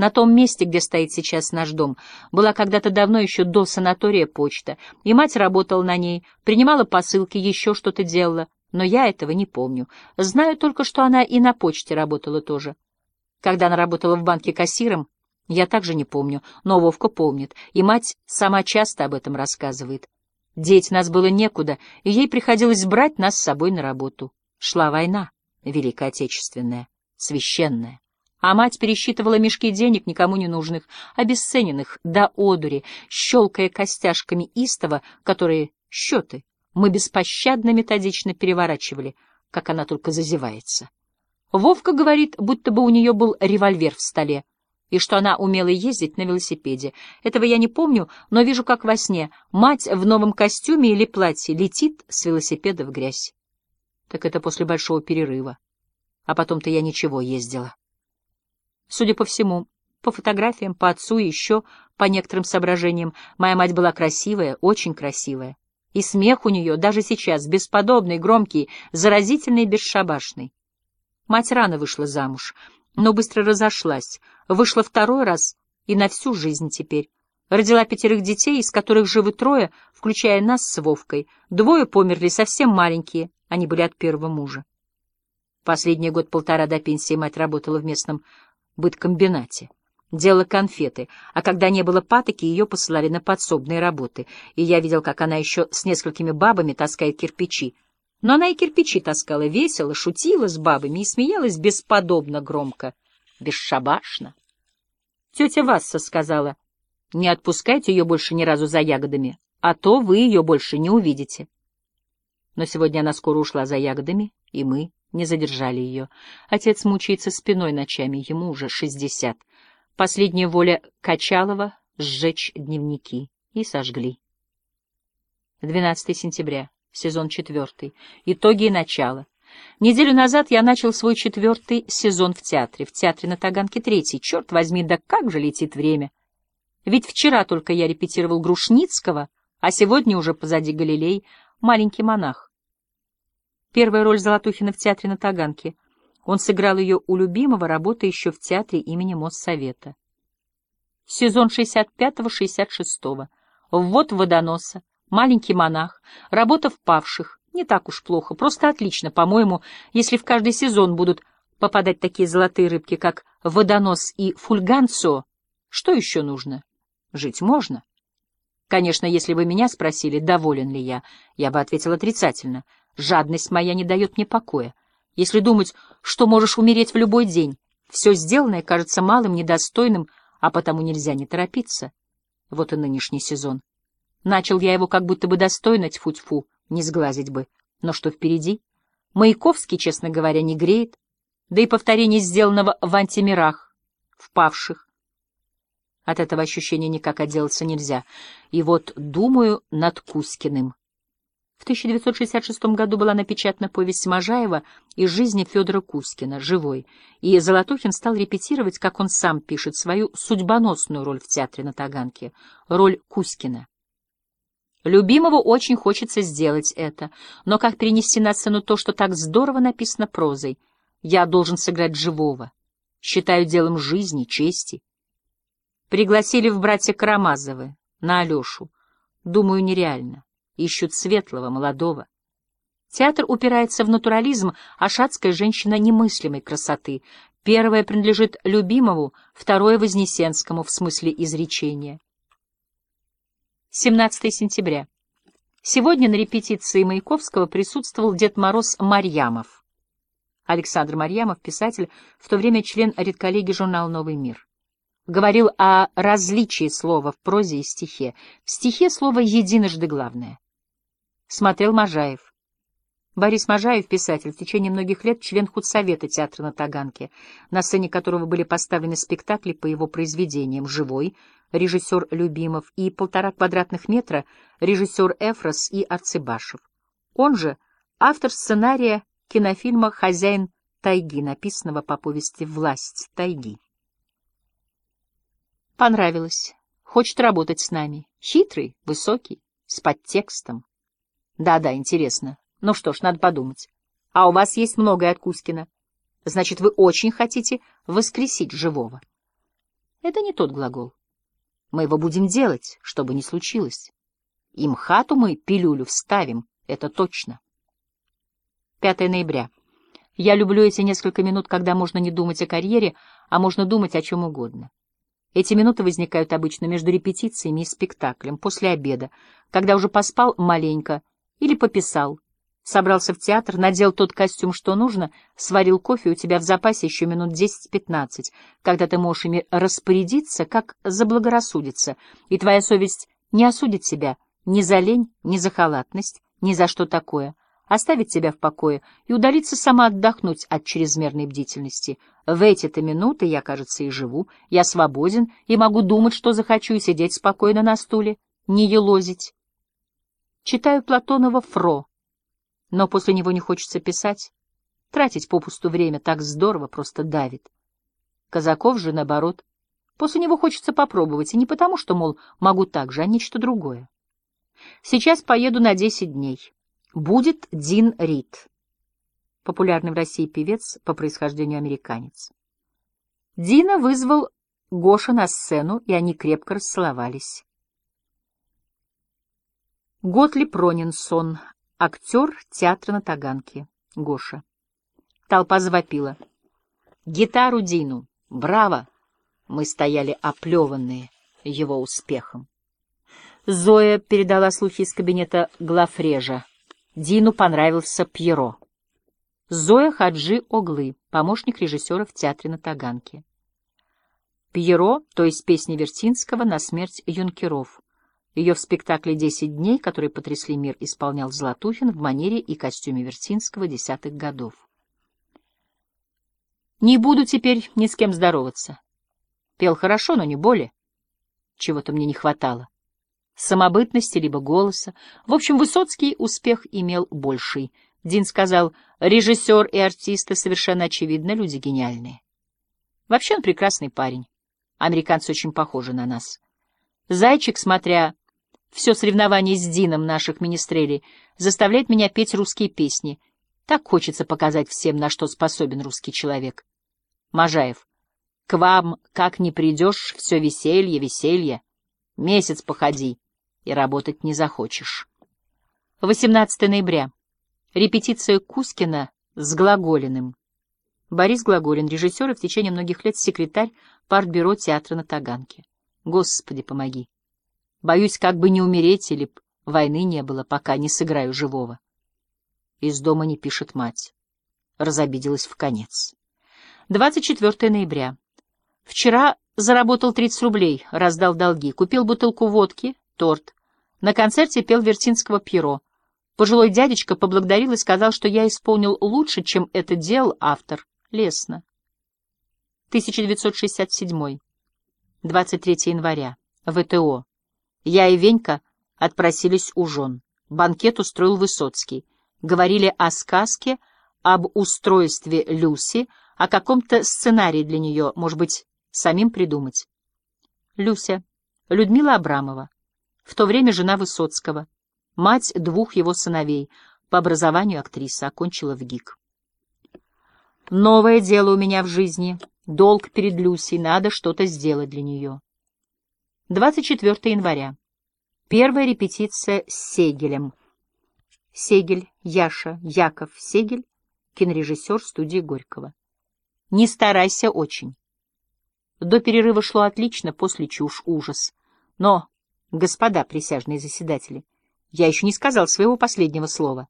На том месте, где стоит сейчас наш дом, была когда-то давно еще до санатория почта, и мать работала на ней, принимала посылки, еще что-то делала, но я этого не помню. Знаю только, что она и на почте работала тоже. Когда она работала в банке кассиром, я также не помню, но Вовка помнит, и мать сама часто об этом рассказывает. Деть нас было некуда, и ей приходилось брать нас с собой на работу. Шла война, Великая Отечественная, священная. А мать пересчитывала мешки денег, никому не нужных, обесцененных до одури, щелкая костяшками истова, которые счеты мы беспощадно методично переворачивали, как она только зазевается. Вовка говорит, будто бы у нее был револьвер в столе, и что она умела ездить на велосипеде. Этого я не помню, но вижу, как во сне. Мать в новом костюме или платье летит с велосипеда в грязь. Так это после большого перерыва. А потом-то я ничего ездила. Судя по всему, по фотографиям, по отцу и еще по некоторым соображениям, моя мать была красивая, очень красивая. И смех у нее даже сейчас бесподобный, громкий, заразительный и бесшабашный. Мать рано вышла замуж, но быстро разошлась, вышла второй раз и на всю жизнь теперь. Родила пятерых детей, из которых живы трое, включая нас с Вовкой. Двое померли совсем маленькие, они были от первого мужа. Последний год-полтора до пенсии мать работала в местном быткомбинате. Делала конфеты, а когда не было патоки, ее посылали на подсобные работы, и я видел, как она еще с несколькими бабами таскает кирпичи. Но она и кирпичи таскала весело, шутила с бабами и смеялась бесподобно громко, бесшабашно. Тетя Васса сказала, не отпускайте ее больше ни разу за ягодами, а то вы ее больше не увидите. Но сегодня она скоро ушла за ягодами, и мы не задержали ее. Отец мучается спиной ночами, ему уже шестьдесят. Последняя воля Качалова — сжечь дневники. И сожгли. 12 сентября, сезон четвертый. Итоги и начало. Неделю назад я начал свой четвертый сезон в театре. В театре на Таганке третий. Черт возьми, да как же летит время! Ведь вчера только я репетировал Грушницкого, а сегодня уже позади Галилей маленький монах. Первая роль Золотухина в театре на Таганке. Он сыграл ее у любимого, работая еще в театре имени Моссовета. Сезон 65-66. Ввод водоноса. Маленький монах. Работа в павших. Не так уж плохо, просто отлично, по-моему, если в каждый сезон будут попадать такие золотые рыбки, как водонос и фульганцо. Что еще нужно? Жить можно. Конечно, если вы меня спросили, доволен ли я, я бы ответил отрицательно. Жадность моя не дает мне покоя. Если думать, что можешь умереть в любой день, все сделанное кажется малым, недостойным, а потому нельзя не торопиться. Вот и нынешний сезон. Начал я его как будто бы достойно, тьфу-тьфу, не сглазить бы. Но что впереди? Маяковский, честно говоря, не греет. Да и повторение сделанного в антимирах, в павших. От этого ощущения никак отделаться нельзя. И вот думаю над Кузькиным. В 1966 году была напечатана повесть Можаева из жизни Федора Кузькина, живой, и Золотухин стал репетировать, как он сам пишет, свою судьбоносную роль в театре на Таганке, роль Кузькина. Любимого очень хочется сделать это, но как перенести на сцену то, что так здорово написано прозой? Я должен сыграть живого. Считаю делом жизни, чести. Пригласили в братья Карамазовы, на Алешу. Думаю, нереально ищут светлого, молодого. Театр упирается в натурализм, а шатская женщина немыслимой красоты. Первое принадлежит любимому, второе — Вознесенскому в смысле изречения. 17 сентября. Сегодня на репетиции Маяковского присутствовал Дед Мороз Марьямов. Александр Марьямов, писатель, в то время член редколлегии журнала «Новый мир». Говорил о различии слова в прозе и стихе. В стихе слово единожды главное смотрел Можаев. Борис Можаев, писатель, в течение многих лет член худсовета театра на Таганке, на сцене которого были поставлены спектакли по его произведениям «Живой», режиссер Любимов, и «Полтора квадратных метра» режиссер Эфрос и Арцебашев. Он же автор сценария кинофильма «Хозяин тайги», написанного по повести «Власть тайги». Понравилось. Хочет работать с нами. Хитрый, высокий, с подтекстом. Да-да, интересно. Ну что ж, надо подумать. А у вас есть многое от Кузькина. Значит, вы очень хотите воскресить живого. Это не тот глагол. Мы его будем делать, что бы ни случилось. И МХАТу мы пилюлю вставим, это точно. 5 ноября. Я люблю эти несколько минут, когда можно не думать о карьере, а можно думать о чем угодно. Эти минуты возникают обычно между репетициями и спектаклем, после обеда, когда уже поспал маленько или пописал, собрался в театр, надел тот костюм, что нужно, сварил кофе, у тебя в запасе еще минут 10-15, когда ты можешь ими распорядиться, как заблагорассудится, и твоя совесть не осудит себя ни за лень, ни за халатность, ни за что такое, оставить себя в покое и удалиться сама отдохнуть от чрезмерной бдительности. В эти-то минуты я, кажется, и живу, я свободен и могу думать, что захочу, и сидеть спокойно на стуле, не елозить. Читаю Платонова «Фро», но после него не хочется писать. Тратить попусту время так здорово просто давит. Казаков же, наоборот, после него хочется попробовать, и не потому, что, мол, могу так же, а нечто другое. Сейчас поеду на десять дней. Будет Дин Рид, популярный в России певец, по происхождению американец. Дина вызвал Гоша на сцену, и они крепко расцеловались. Готли Пронинсон, актер театра на Таганке. Гоша. Толпа завопила. «Гитару Дину! Браво!» Мы стояли оплеванные его успехом. Зоя передала слухи из кабинета главрежа. Дину понравился Пьеро. Зоя Хаджи Оглы, помощник режиссера в театре на Таганке. Пьеро, то есть песни Вертинского на смерть юнкеров. Ее в спектакле «Десять дней», который потрясли мир, исполнял Златухин в манере и костюме Вертинского десятых годов. «Не буду теперь ни с кем здороваться. Пел хорошо, но не более. Чего-то мне не хватало самобытности либо голоса. В общем, Высоцкий успех имел больший. Дин сказал, режиссер и артисты совершенно очевидно люди гениальные. Вообще он прекрасный парень. Американцы очень похожи на нас. Зайчик, смотря все соревнование с Дином наших министрелей, заставляет меня петь русские песни. Так хочется показать всем, на что способен русский человек. Можаев. К вам, как не придешь, все веселье, веселье. Месяц походи и работать не захочешь. 18 ноября. Репетиция Кускина с Глаголиным. Борис Глаголин, режиссер и в течение многих лет секретарь партбюро театра на Таганке. Господи, помоги. Боюсь, как бы не умереть или б войны не было, пока не сыграю живого. Из дома не пишет мать. Разобиделась в конец. 24 ноября. Вчера заработал 30 рублей, раздал долги, купил бутылку водки, торт. На концерте пел Вертинского Пьеро. Пожилой дядечка поблагодарил и сказал, что я исполнил лучше, чем это делал автор. Лесно. 1967. 23 января. ВТО. Я и Венька отпросились у жен. Банкет устроил Высоцкий. Говорили о сказке, об устройстве Люси, о каком-то сценарии для нее, может быть, самим придумать. Люся. Людмила Абрамова в то время жена Высоцкого, мать двух его сыновей, по образованию актриса, окончила в ГИК. Новое дело у меня в жизни, долг перед Люсей, надо что-то сделать для нее. 24 января. Первая репетиция с Сегелем. Сегель, Яша, Яков, Сегель, кинорежиссер студии Горького. Не старайся очень. До перерыва шло отлично, после чушь, ужас. Но Господа присяжные заседатели, я еще не сказал своего последнего слова.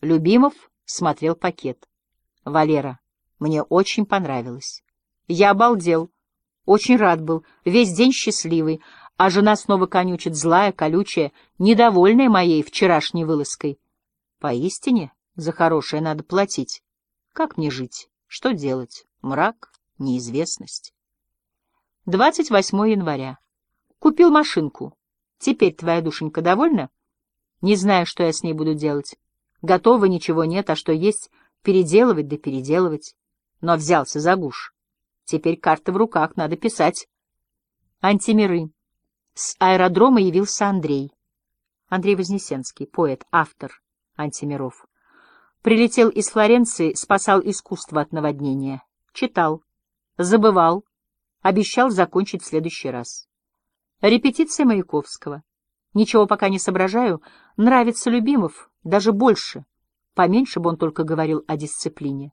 Любимов смотрел пакет. Валера, мне очень понравилось. Я обалдел, очень рад был, весь день счастливый, а жена снова конючит злая, колючая, недовольная моей вчерашней вылазкой. Поистине, за хорошее надо платить. Как мне жить? Что делать? Мрак, неизвестность. 28 января. Купил машинку. Теперь твоя душенька довольна? Не знаю, что я с ней буду делать. Готова, ничего нет, а что есть, переделывать да переделывать. Но взялся за гуш. Теперь карта в руках, надо писать. Антимиры. С аэродрома явился Андрей. Андрей Вознесенский, поэт, автор антимиров. Прилетел из Флоренции, спасал искусство от наводнения. Читал, забывал, Обещал закончить в следующий раз. Репетиция Маяковского. Ничего пока не соображаю. Нравится Любимов, даже больше. Поменьше бы он только говорил о дисциплине.